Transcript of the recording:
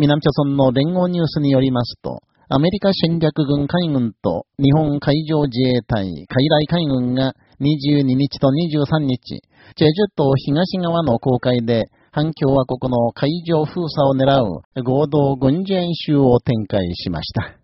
南朝村の連合ニュースによりますと、アメリカ戦略軍海軍と日本海上自衛隊海来海軍が22日と23日、チェジュ島東側の公海で、反共和国の海上封鎖を狙う合同軍事演習を展開しました。